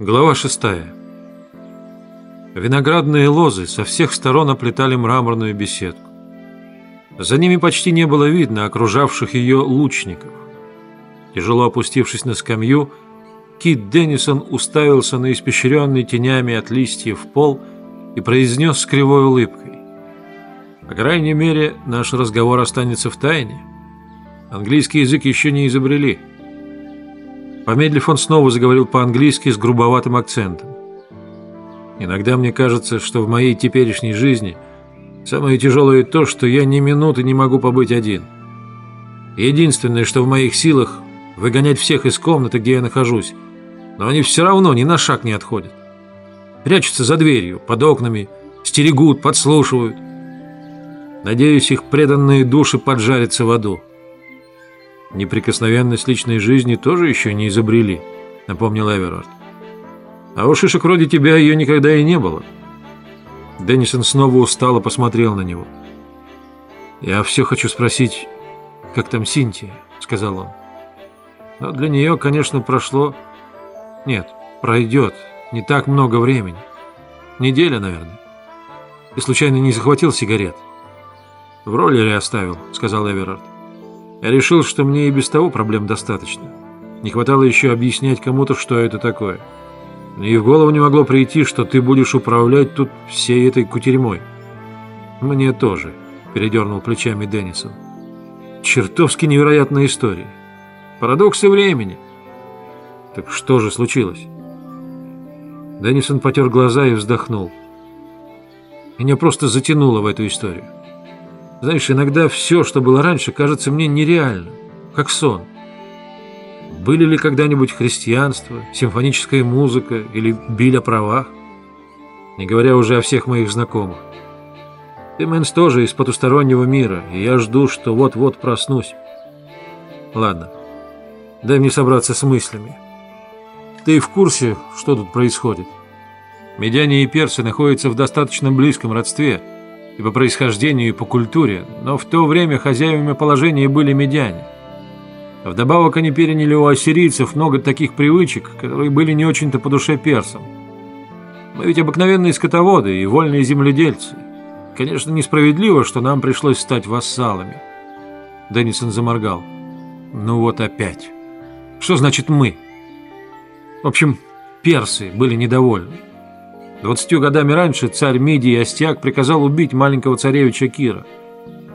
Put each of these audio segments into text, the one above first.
Глава шестая. Виноградные лозы со всех сторон оплетали мраморную беседку. За ними почти не было видно окружавших ее лучников. Тяжело опустившись на скамью, Кит Деннисон уставился на испещренный тенями от листьев пол и произнес с кривой улыбкой. «По крайней мере, наш разговор останется в тайне. Английский язык еще не изобрели». Помедлив, он снова заговорил по-английски с грубоватым акцентом. «Иногда мне кажется, что в моей теперешней жизни самое тяжелое то, что я ни минуты не могу побыть один. Единственное, что в моих силах – выгонять всех из комнаты, где я нахожусь, но они все равно ни на шаг не отходят. Прячутся за дверью, под окнами, стерегут, подслушивают. Надеюсь, их преданные души поджарятся в аду». «Неприкосновенность личной жизни тоже еще не изобрели», — напомнил Эверард. «А у шишек вроде тебя ее никогда и не было». Деннисон снова устало посмотрел на него. «Я все хочу спросить, как там Синтия?» — сказал он. «Но для нее, конечно, прошло... Нет, пройдет не так много времени. Неделя, наверное. Ты случайно не захватил сигарет?» «В роллере оставил», — сказал Эверард. Я решил, что мне и без того проблем достаточно. Не хватало еще объяснять кому-то, что это такое. И в голову не могло прийти, что ты будешь управлять тут всей этой кутерьмой. Мне тоже, передернул плечами Деннисон. Чертовски невероятная история. Парадоксы времени. Так что же случилось? Деннисон потер глаза и вздохнул. Меня просто затянуло в эту историю. Знаешь, иногда все, что было раньше, кажется мне нереальным, как сон. Были ли когда-нибудь христианство, симфоническая музыка или биль о правах? Не говоря уже о всех моих знакомых. Ты, Мэнс, тоже из потустороннего мира, и я жду, что вот-вот проснусь. Ладно, дай мне собраться с мыслями. Ты в курсе, что тут происходит? Медяне и персы находятся в достаточно близком родстве – и по происхождению, и по культуре, но в то время хозяевами положения были медяне. Вдобавок они переняли у ассирийцев много таких привычек, которые были не очень-то по душе персам. Мы ведь обыкновенные скотоводы и вольные земледельцы. Конечно, несправедливо, что нам пришлось стать вассалами. Деннисон заморгал. Ну вот опять. Что значит «мы»? В общем, персы были недовольны. Двадцатью годами раньше царь Мидии Остиак приказал убить маленького царевича Кира.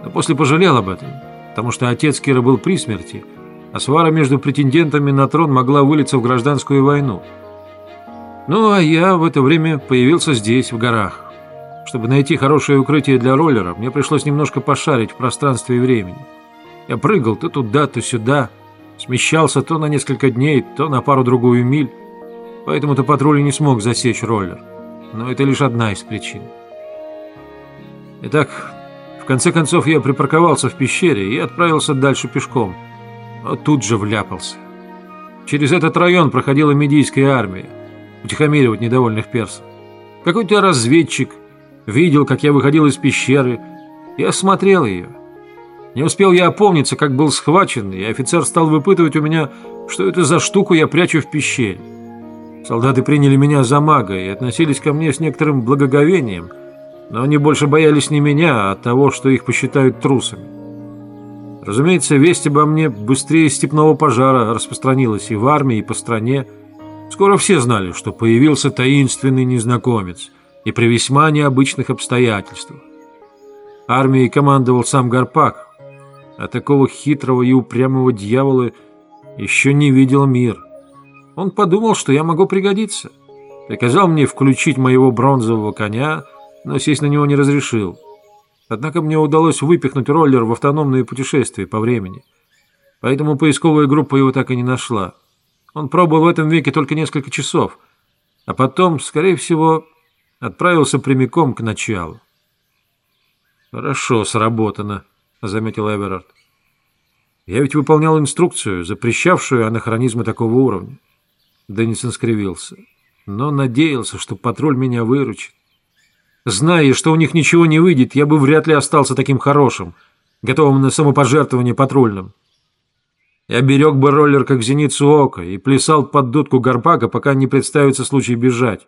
Но после пожалел об этом, потому что отец Кира был при смерти, а свара между претендентами на трон могла вылиться в гражданскую войну. Ну, а я в это время появился здесь, в горах. Чтобы найти хорошее укрытие для роллера, мне пришлось немножко пошарить в пространстве и времени. Я прыгал то туда, то сюда, смещался то на несколько дней, то на пару-другую миль, поэтому-то патруль не смог засечь роллер но это лишь одна из причин. Итак, в конце концов я припарковался в пещере и отправился дальше пешком, но тут же вляпался. Через этот район проходила медийская армия, утихомиривать недовольных персов. Какой-то разведчик видел, как я выходил из пещеры, и осмотрел ее. Не успел я опомниться, как был схвачен, и офицер стал выпытывать у меня, что это за штуку я прячу в пещере. Солдаты приняли меня за мага и относились ко мне с некоторым благоговением, но они больше боялись не меня, а того, что их посчитают трусами. Разумеется, весть обо мне быстрее степного пожара распространилась и в армии, и по стране. Скоро все знали, что появился таинственный незнакомец, и при весьма необычных обстоятельствах. Армией командовал сам Гарпак, а такого хитрого и упрямого дьявола еще не видел мир. Он подумал, что я могу пригодиться. Приказал мне включить моего бронзового коня, но сесть на него не разрешил. Однако мне удалось выпихнуть роллер в автономные путешествия по времени. Поэтому поисковая группа его так и не нашла. Он пробыл в этом веке только несколько часов, а потом, скорее всего, отправился прямиком к началу. «Хорошо сработано», — заметил Эверард. «Я ведь выполнял инструкцию, запрещавшую анахронизмы такого уровня. Деннисон скривился. Но надеялся, что патруль меня выручит. Зная, что у них ничего не выйдет, я бы вряд ли остался таким хорошим, готовым на самопожертвование патрульным. Я берег бы роллер как зеницу ока и плясал под дудку гарпака, пока не представится случай бежать.